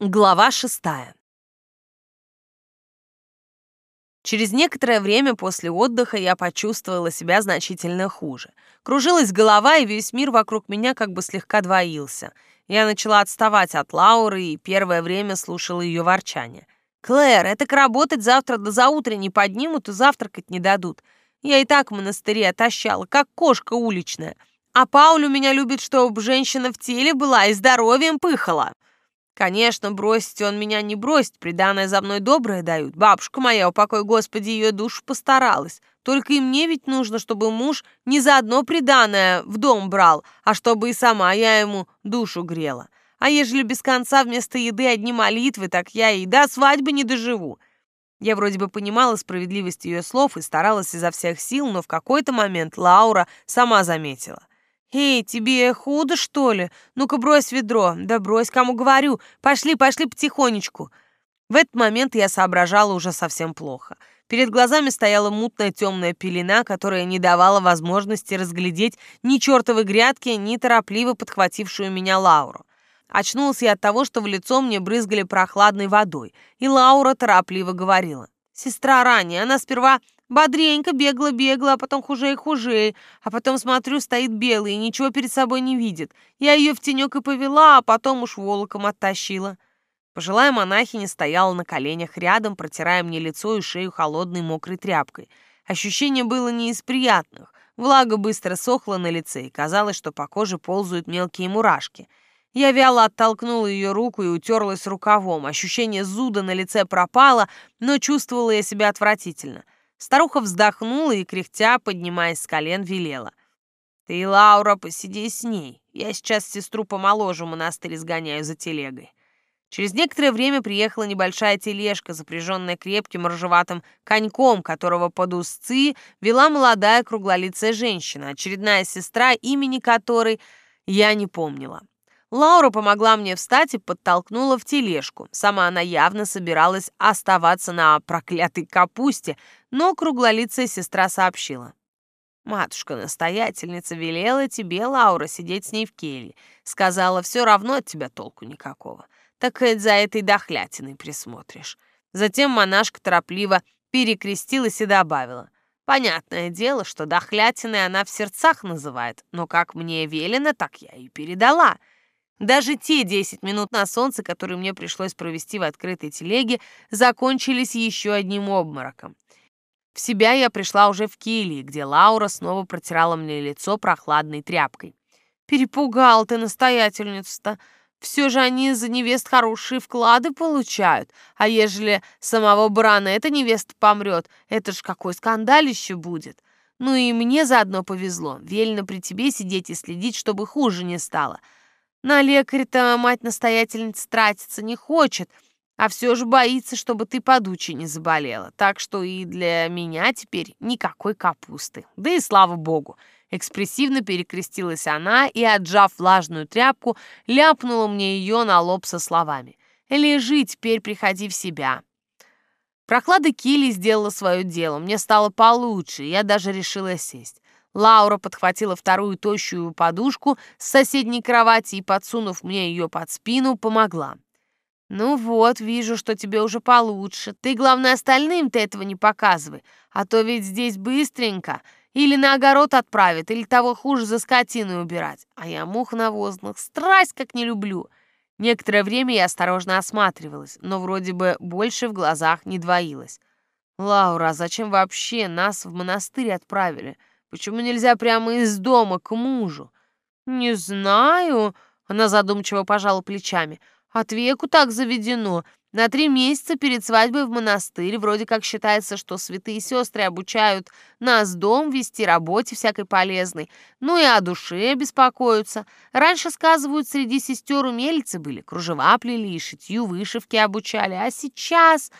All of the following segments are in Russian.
Глава шестая. Через некоторое время после отдыха я почувствовала себя значительно хуже. Кружилась голова, и весь мир вокруг меня как бы слегка двоился. Я начала отставать от Лауры и первое время слушала ее ворчание. «Клэр, это к работать завтра до заутра не поднимут и завтракать не дадут. Я и так в монастыре отощала, как кошка уличная. А Пауль у меня любит, чтобы женщина в теле была и здоровьем пыхала». Конечно, бросить он меня не бросит, приданное за мной доброе дают. Бабушка моя, упокой Господи, ее душу постаралась. Только и мне ведь нужно, чтобы муж не за одно приданное в дом брал, а чтобы и сама я ему душу грела. А ежели без конца вместо еды одни молитвы, так я и до свадьбы не доживу. Я вроде бы понимала справедливость ее слов и старалась изо всех сил, но в какой-то момент Лаура сама заметила. «Эй, тебе худо, что ли? Ну-ка брось ведро. Да брось, кому говорю. Пошли, пошли потихонечку». В этот момент я соображала уже совсем плохо. Перед глазами стояла мутная темная пелена, которая не давала возможности разглядеть ни чертовой грядки, ни торопливо подхватившую меня Лауру. Очнулась я от того, что в лицо мне брызгали прохладной водой, и Лаура торопливо говорила. «Сестра ранее, она сперва Бодренько бегла-бегла, а потом хуже и хуже. А потом смотрю, стоит белый и ничего перед собой не видит. Я ее в тенек и повела, а потом уж волоком оттащила. Пожилая монахиня стояла на коленях рядом, протирая мне лицо и шею холодной мокрой тряпкой. Ощущение было не из приятных. Влага быстро сохла на лице, и казалось, что по коже ползают мелкие мурашки. Я вяло оттолкнула ее руку и утерлась рукавом. Ощущение зуда на лице пропало, но чувствовала я себя отвратительно — Старуха вздохнула и, кряхтя, поднимаясь с колен, велела. «Ты, Лаура, посиди с ней. Я сейчас сестру помоложе в монастырь сгоняю за телегой». Через некоторое время приехала небольшая тележка, запряженная крепким ржеватым коньком, которого под узцы вела молодая круглолицая женщина, очередная сестра, имени которой я не помнила. Лаура помогла мне встать и подтолкнула в тележку. Сама она явно собиралась оставаться на проклятой капусте, но круглолицая сестра сообщила. «Матушка-настоятельница велела тебе, Лаура, сидеть с ней в келье. Сказала, все равно от тебя толку никакого. Так хоть за этой дохлятиной присмотришь». Затем монашка торопливо перекрестилась и добавила. «Понятное дело, что дохлятиной она в сердцах называет, но как мне велено, так я и передала». Даже те 10 минут на солнце, которые мне пришлось провести в открытой телеге, закончились еще одним обмороком. В себя я пришла уже в келье, где Лаура снова протирала мне лицо прохладной тряпкой. «Перепугал ты настоятельницу-то. Все же они за невест хорошие вклады получают. А ежели самого Брана эта невеста помрет, это ж какой скандалище будет. Ну и мне заодно повезло. Велено при тебе сидеть и следить, чтобы хуже не стало. На лекаря-то мать-настоятельница тратиться не хочет, а все же боится, чтобы ты подучи не заболела. Так что и для меня теперь никакой капусты. Да и слава богу. Экспрессивно перекрестилась она и, отжав влажную тряпку, ляпнула мне ее на лоб со словами. «Лежи, теперь приходи в себя». Прохлада Кили сделала свое дело. Мне стало получше, я даже решила сесть. Лаура подхватила вторую тощую подушку с соседней кровати и, подсунув мне ее под спину, помогла. «Ну вот, вижу, что тебе уже получше. Ты, главное, остальным ты этого не показывай, а то ведь здесь быстренько. Или на огород отправят, или того хуже за скотиной убирать. А я мух навозных страсть как не люблю». Некоторое время я осторожно осматривалась, но вроде бы больше в глазах не двоилась. «Лаура, а зачем вообще нас в монастырь отправили? Почему нельзя прямо из дома к мужу? Не знаю, она задумчиво пожала плечами. От веку так заведено. На три месяца перед свадьбой в монастырь вроде как считается, что святые сестры обучают нас дом вести, работе всякой полезной. Ну и о душе беспокоятся. Раньше, сказывают, среди сестер умельцы были. Кружева плели шитью вышивки обучали. А сейчас...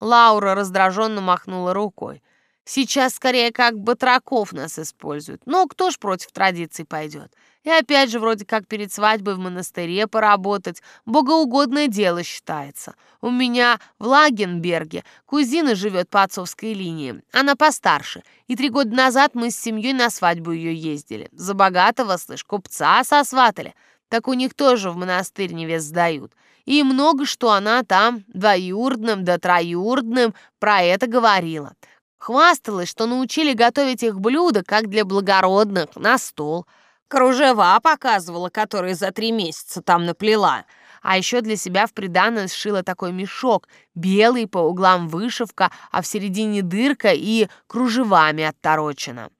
Лаура раздраженно махнула рукой. Сейчас скорее как батраков нас используют. Ну, кто ж против традиций пойдет? И опять же, вроде как перед свадьбой в монастыре поработать. Богоугодное дело считается. У меня в Лагенберге кузина живет по отцовской линии. Она постарше. И три года назад мы с семьей на свадьбу ее ездили. За богатого, слышь, купца сосватали. Так у них тоже в монастырь невест сдают. И много что она там двоюродным да троюродным про это говорила. Хвасталась, что научили готовить их блюда, как для благородных, на стол. Кружева показывала, которые за три месяца там наплела. А еще для себя в приданное сшила такой мешок, белый по углам вышивка, а в середине дырка и кружевами отторочена.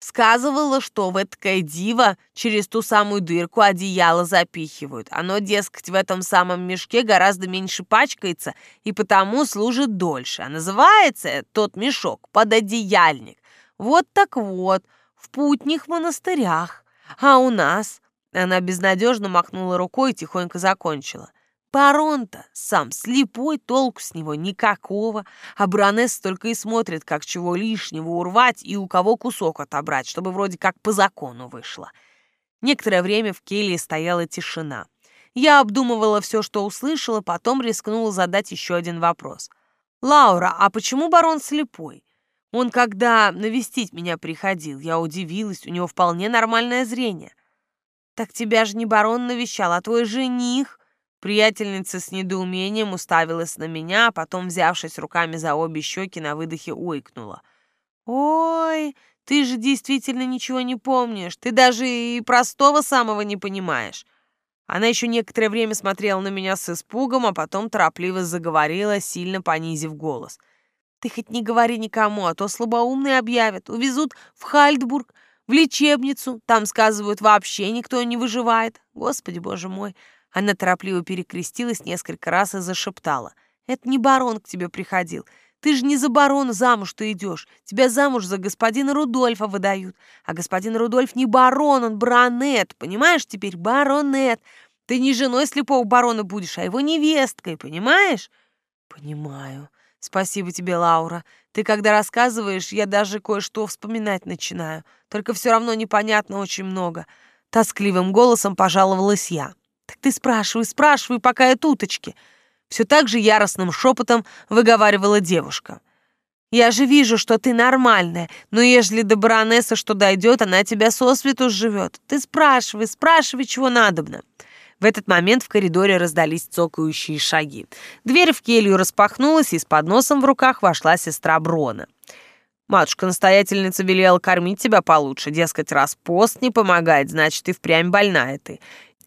Сказывала, что в эткое диво через ту самую дырку одеяло запихивают. Оно, дескать, в этом самом мешке гораздо меньше пачкается и потому служит дольше. А называется тот мешок пододеяльник. Вот так вот, в путних монастырях. А у нас... Она безнадежно махнула рукой и тихонько закончила. Барон-то сам слепой, толку с него никакого, а баронесс только и смотрит, как чего лишнего урвать и у кого кусок отобрать, чтобы вроде как по закону вышло. Некоторое время в келье стояла тишина. Я обдумывала все, что услышала, потом рискнула задать еще один вопрос. «Лаура, а почему барон слепой? Он, когда навестить меня приходил, я удивилась, у него вполне нормальное зрение». «Так тебя же не барон навещал, а твой жених», Приятельница с недоумением уставилась на меня, а потом, взявшись руками за обе щеки, на выдохе ойкнула. «Ой, ты же действительно ничего не помнишь. Ты даже и простого самого не понимаешь». Она еще некоторое время смотрела на меня с испугом, а потом торопливо заговорила, сильно понизив голос. «Ты хоть не говори никому, а то слабоумные объявят. Увезут в Хальдбург, в лечебницу. Там, сказывают, вообще никто не выживает. Господи, боже мой, она торопливо перекрестилась несколько раз и зашептала. «Это не барон к тебе приходил. Ты же не за барона замуж ты идешь. Тебя замуж за господина Рудольфа выдают. А господин Рудольф не барон, он баронет. Понимаешь теперь? Баронет. Ты не женой слепого барона будешь, а его невесткой, понимаешь?» «Понимаю. Спасибо тебе, Лаура. Ты когда рассказываешь, я даже кое-что вспоминать начинаю. Только все равно непонятно очень много». Тоскливым голосом пожаловалась я. Так ты спрашивай, спрашивай, пока я туточки. Все так же яростным шепотом выговаривала девушка. Я же вижу, что ты нормальная, но ежели до баронессы что дойдет, она тебя сосвету живет. Ты спрашивай, спрашивай, чего надобно. В этот момент в коридоре раздались цокающие шаги. Дверь в келью распахнулась, и с подносом в руках вошла сестра Брона. Матушка-настоятельница велела кормить тебя получше, дескать, раз пост не помогает, значит, и впрямь больная ты.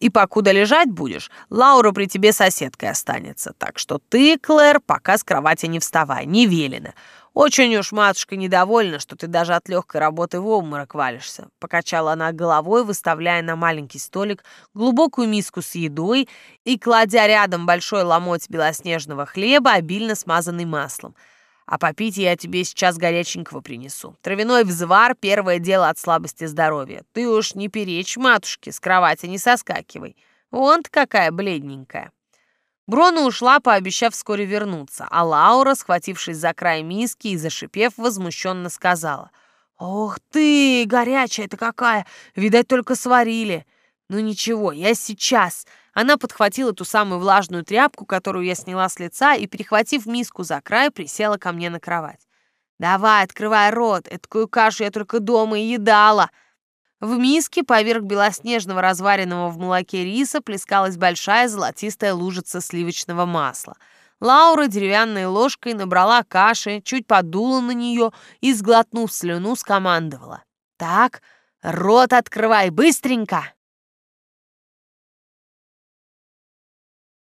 И покуда лежать будешь, Лаура при тебе соседкой останется. Так что ты, Клэр, пока с кровати не вставай, не велено. Очень уж матушка недовольна, что ты даже от легкой работы в обморок валишься. Покачала она головой, выставляя на маленький столик глубокую миску с едой и кладя рядом большой ломоть белоснежного хлеба, обильно смазанный маслом – а попить я тебе сейчас горяченького принесу. Травяной взвар — первое дело от слабости здоровья. Ты уж не перечь матушке, с кровати не соскакивай. Вон ты какая бледненькая». Брона ушла, пообещав вскоре вернуться, а Лаура, схватившись за край миски и зашипев, возмущенно сказала. «Ох ты, горячая-то какая! Видать, только сварили. Ну ничего, я сейчас...» Она подхватила ту самую влажную тряпку, которую я сняла с лица, и, перехватив миску за край, присела ко мне на кровать. «Давай, открывай рот, эткую кашу я только дома и едала!» В миске поверх белоснежного разваренного в молоке риса плескалась большая золотистая лужица сливочного масла. Лаура деревянной ложкой набрала каши, чуть подула на нее и, сглотнув слюну, скомандовала. «Так, рот открывай быстренько!»